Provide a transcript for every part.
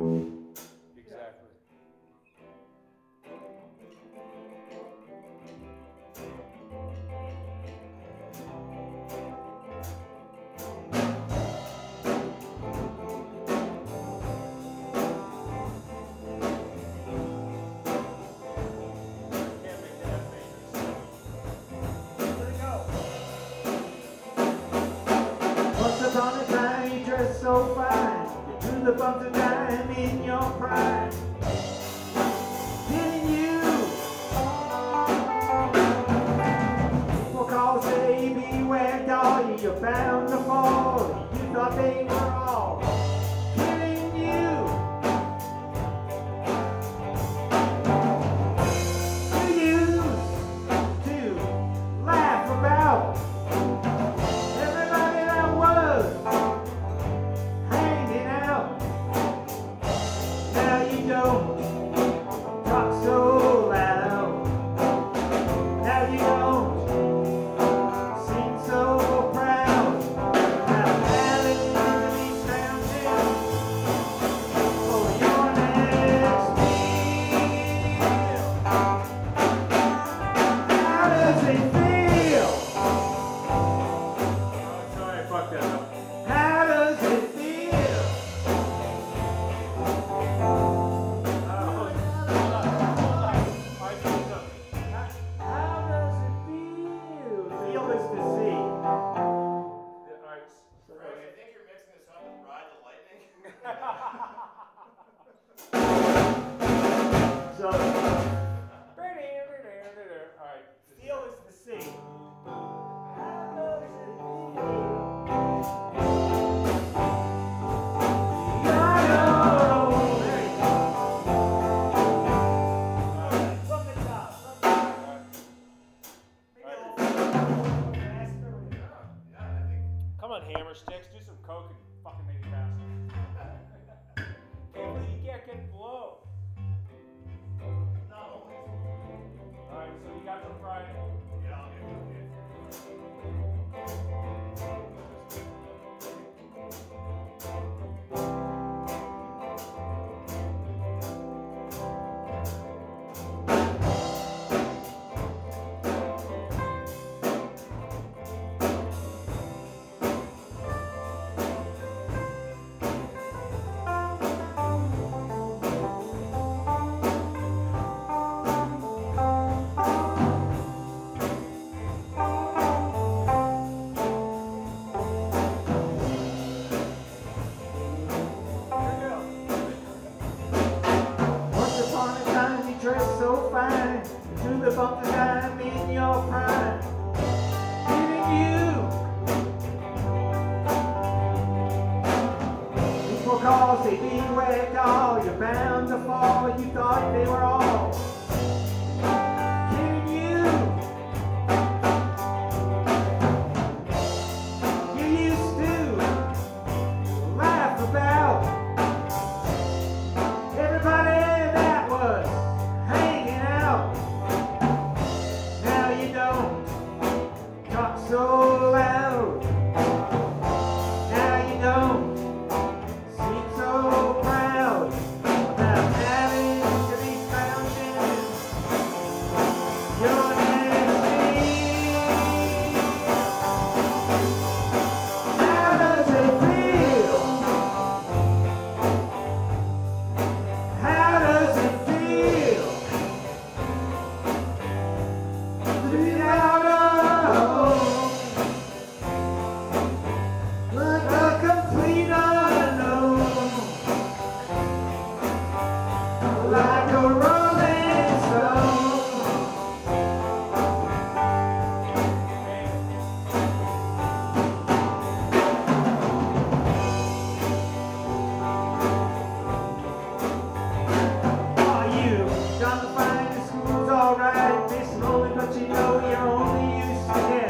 Exactly. Once upon a time, he dressed so fine. He drew the bumps know you only used to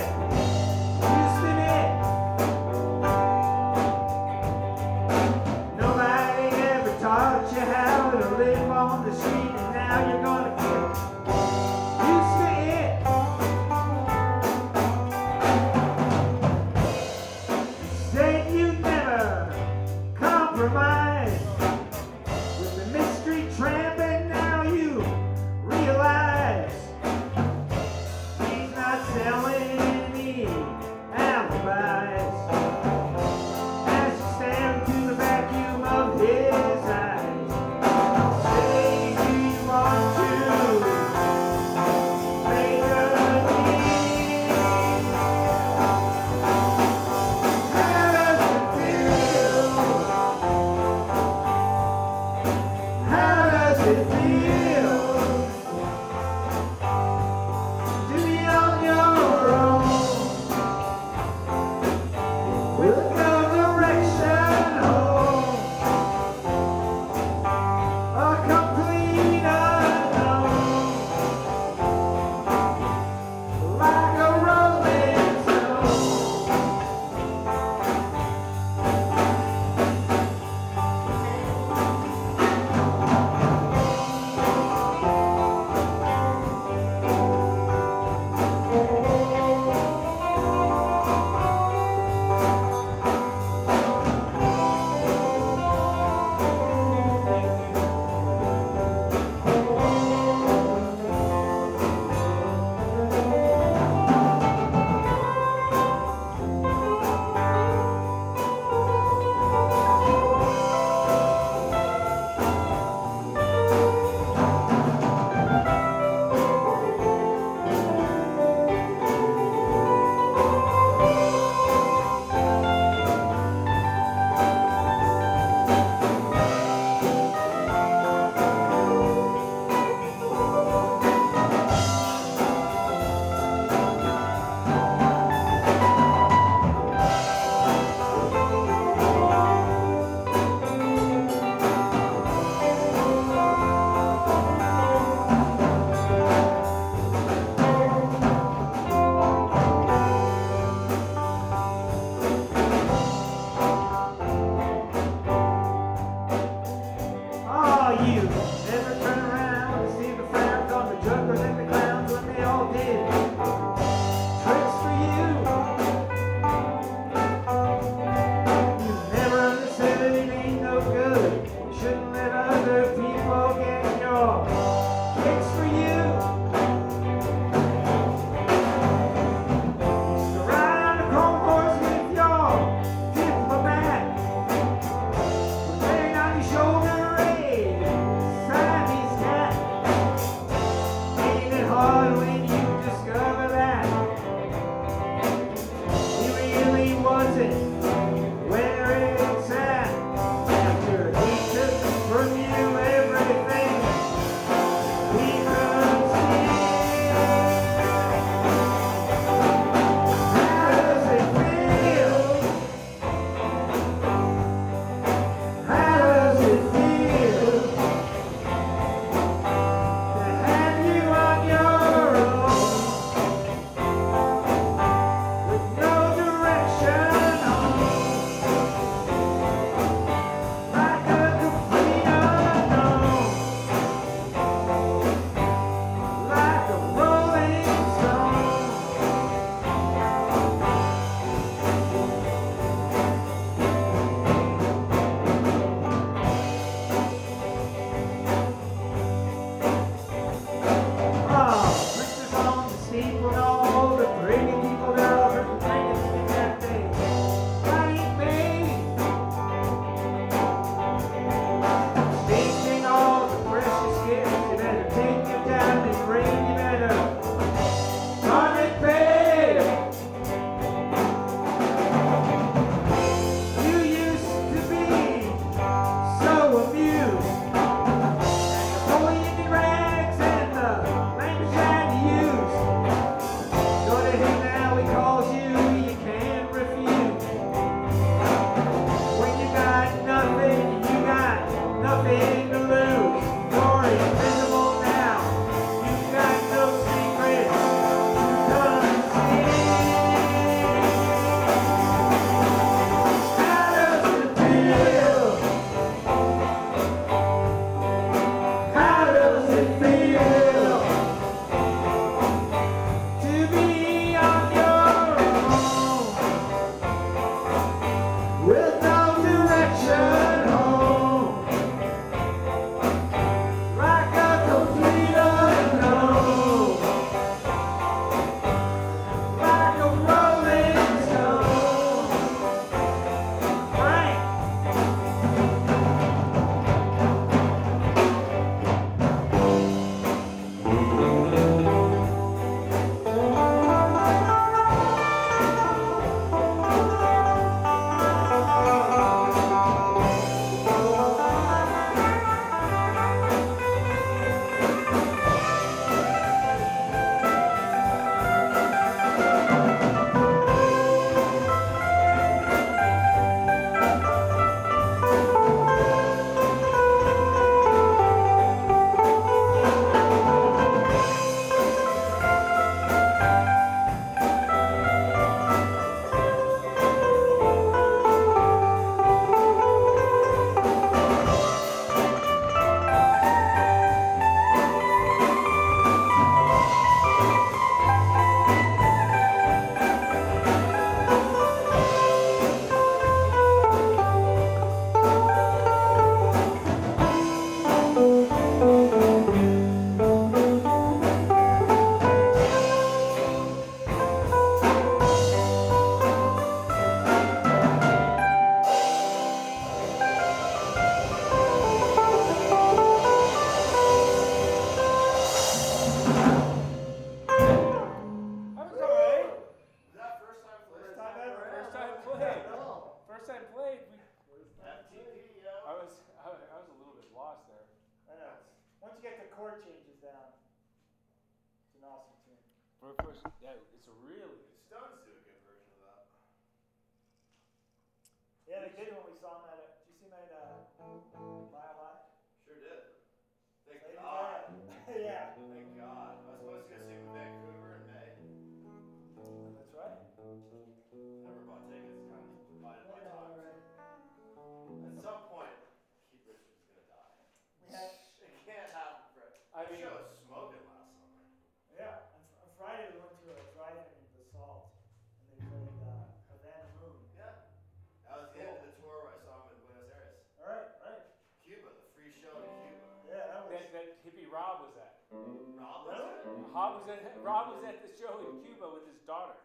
Rob was at the show in Cuba with his daughter.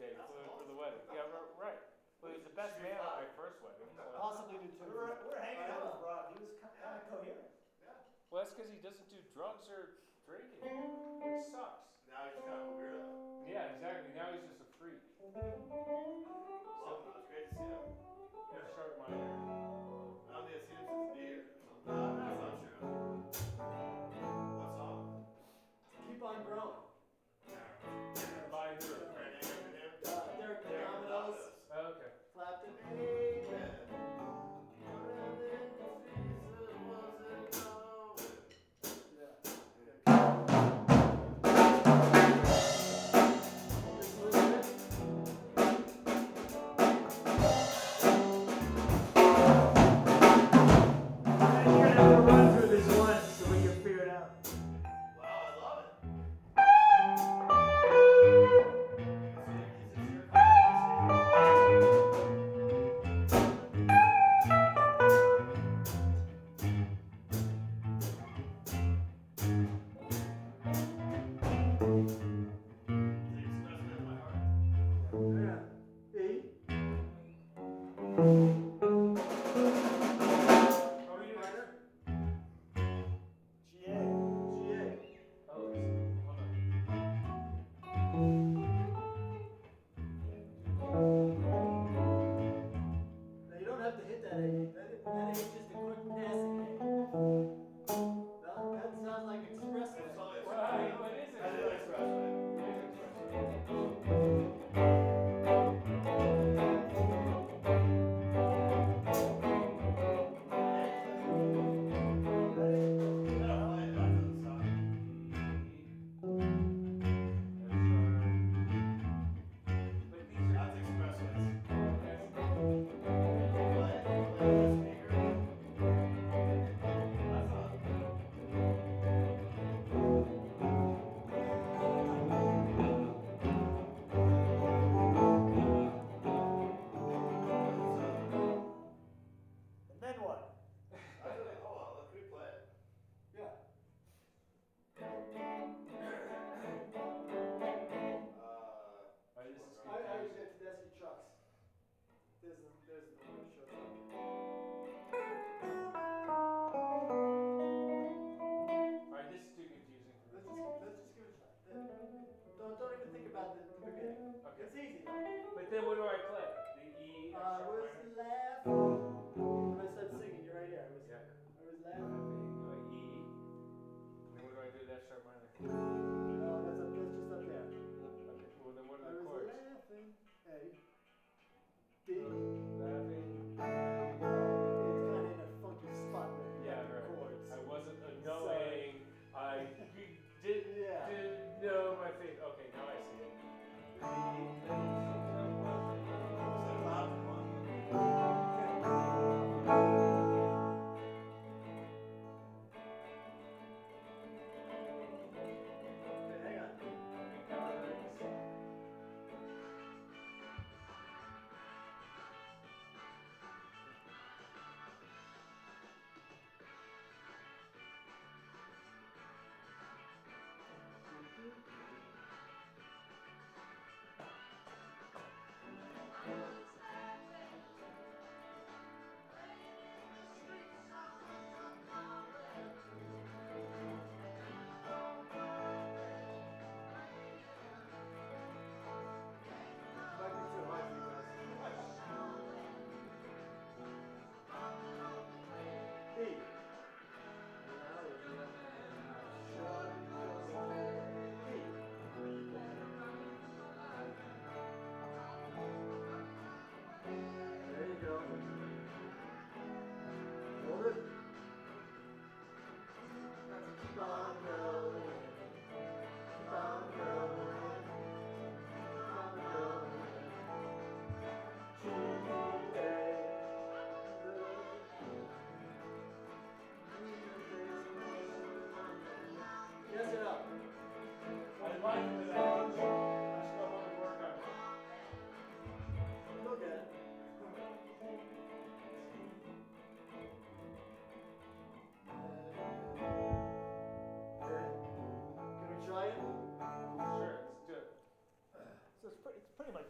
Yeah, you flew in for the wedding. Yeah, we're- right. Well, he was the best man at my first wedding. Possibly the two. We're, we're hanging out with Rob, he was kind of coherent. Yeah. Well, that's because he doesn't do drugs or drinking. It sucks. Now he's kind of a weirdo. Yeah, exactly. Now he's just a freak. So, it was great to see him. Yeah, sharp minor.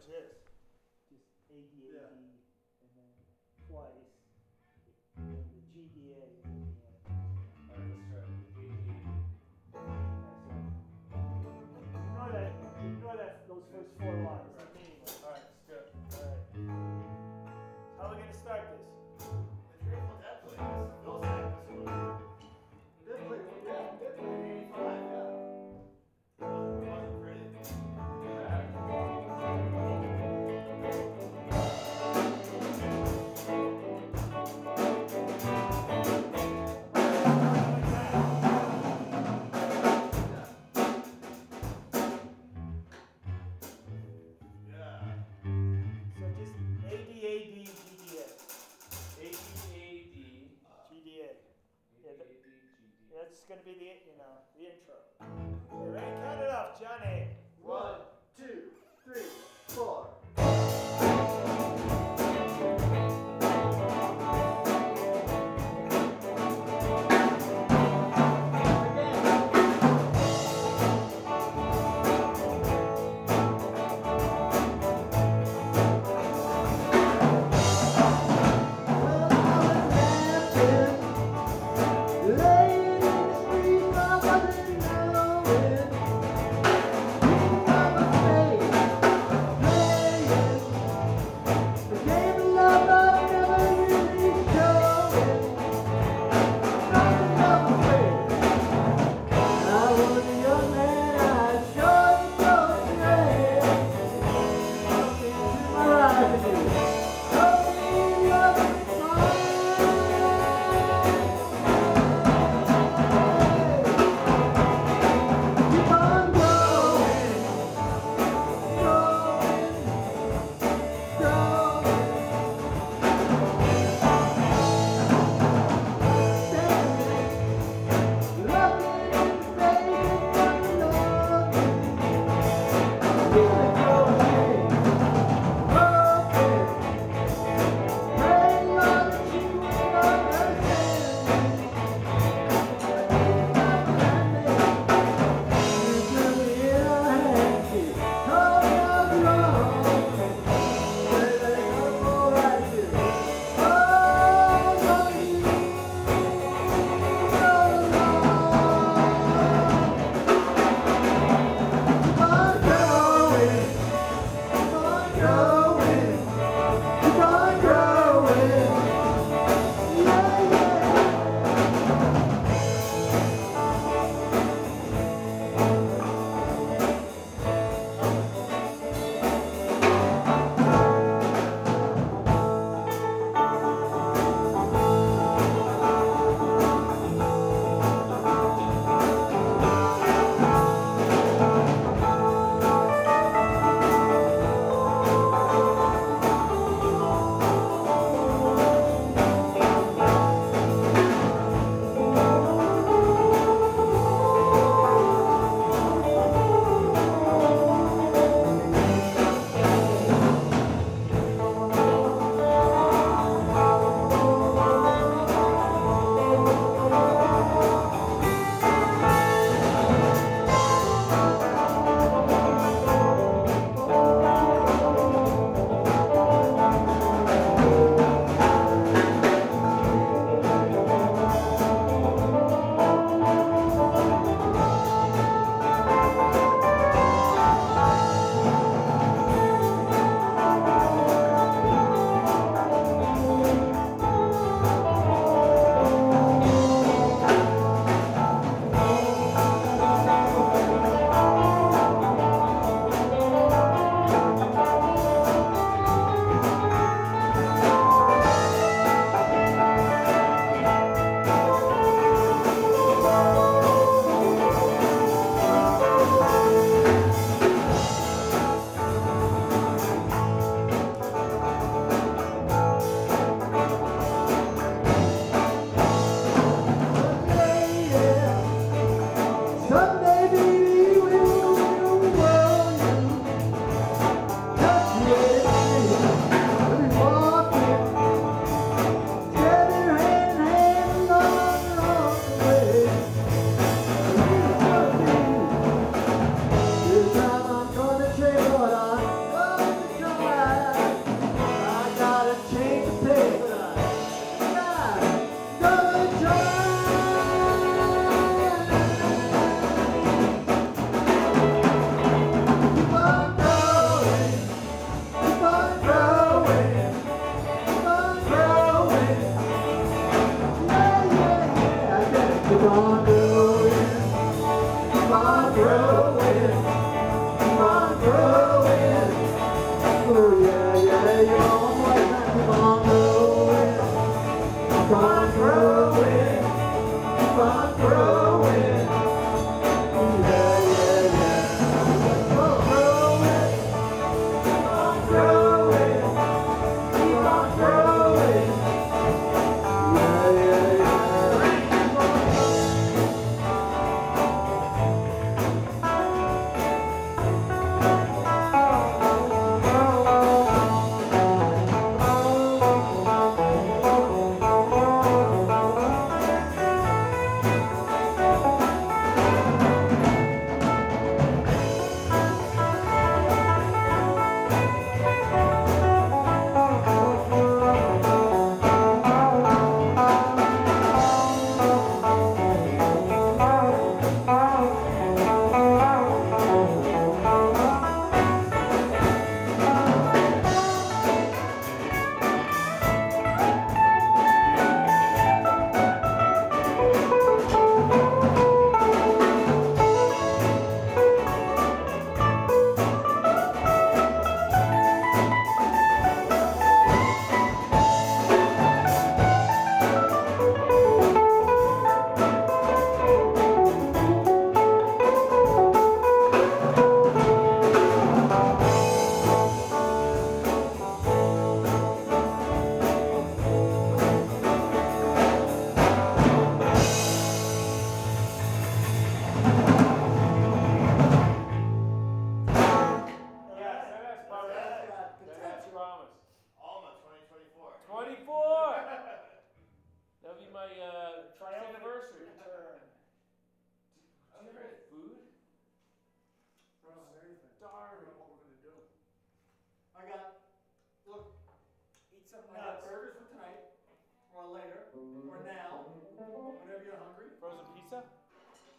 This. Count it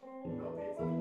Não tem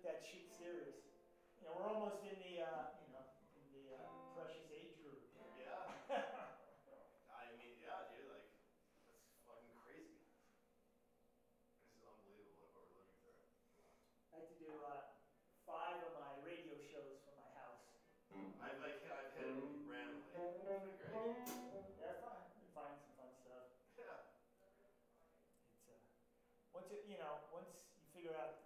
that shoot serious. You know, we're almost in the, uh, you know, in the uh, precious age group. Yeah. I mean, yeah, dude, like, that's fucking crazy. This is unbelievable what we're living through. I had to do uh, five of my radio shows from my house. Mm-hmm. I've like I've hit them mm-hmm. randomly. Great. They're. You find some fun stuff. Yeah. It's uh, once you you know, once you figure out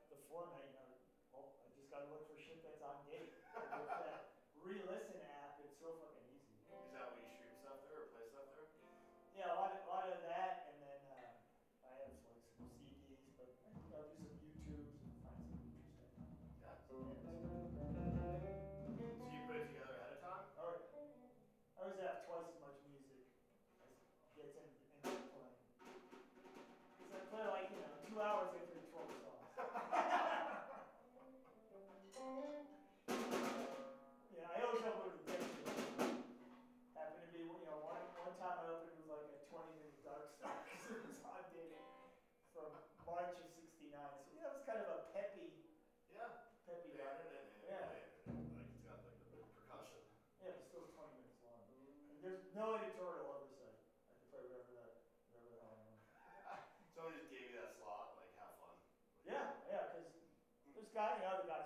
या यादगार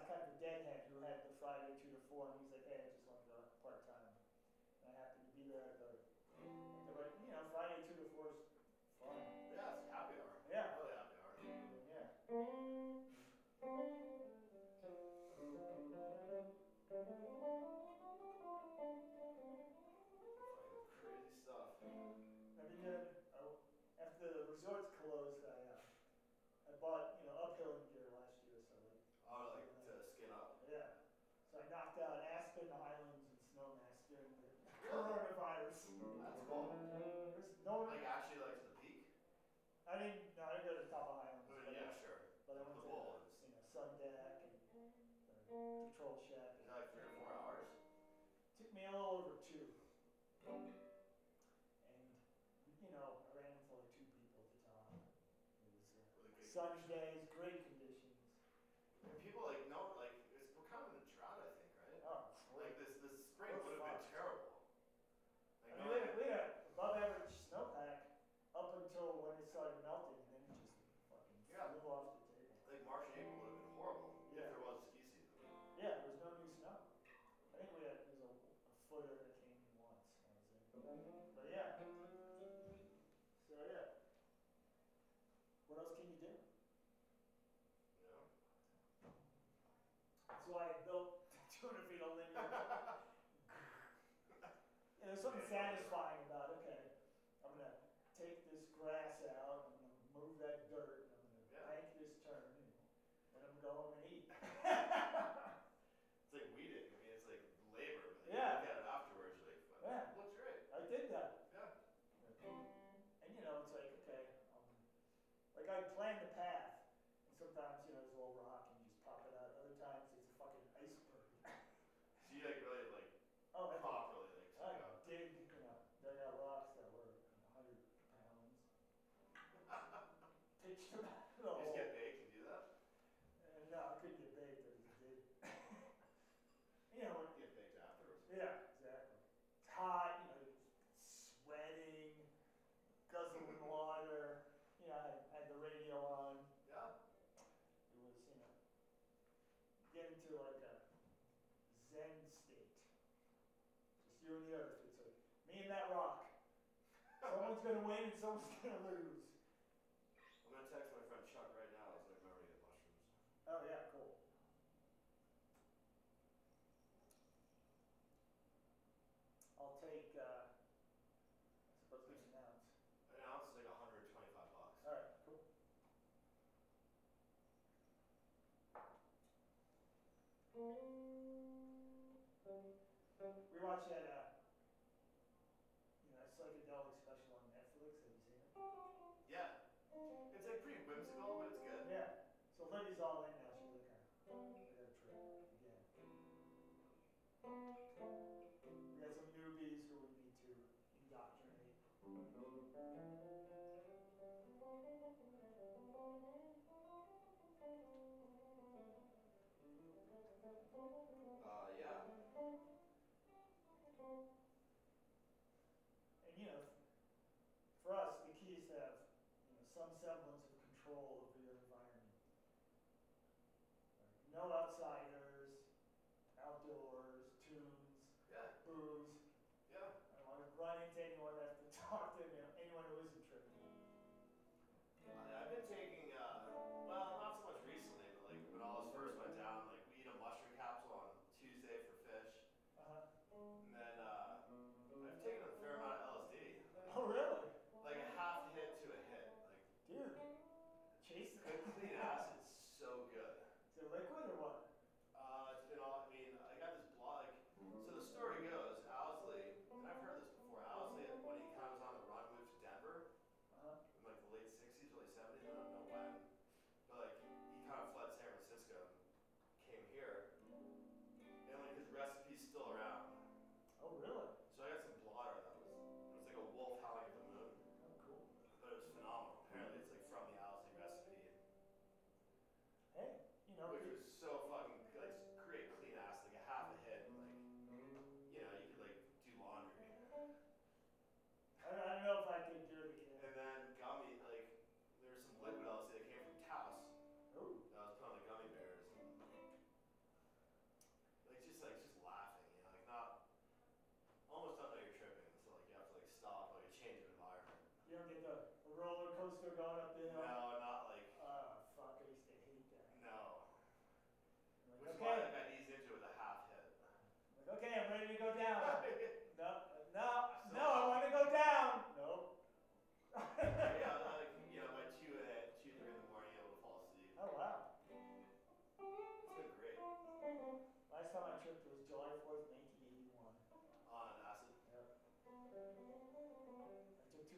such going to win and someone's going to lose. I'm going to text my friend Chuck right now. He's like, I'm ready to mushrooms. Oh, yeah, cool. I'll take, uh, I suppose it's an ounce. An ounce is like 125 bucks. All right, cool. We watched that uh,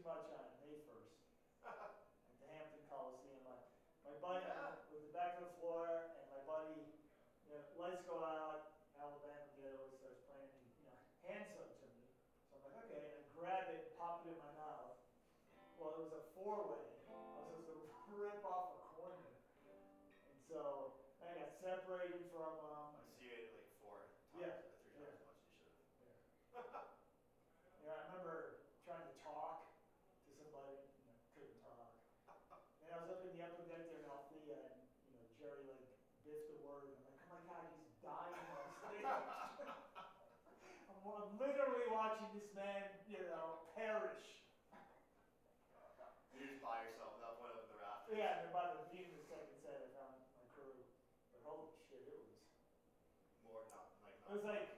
too much on May first at the Hampton Coliseum. My, my buddy Yeah. was the back of the floor, and my buddy, you know, lights go out. Alabama Getaway starts playing, and you know, hands something to me. So I'm like, okay, and I grab it, pop it in my mouth. Well, it was a four-way. It was like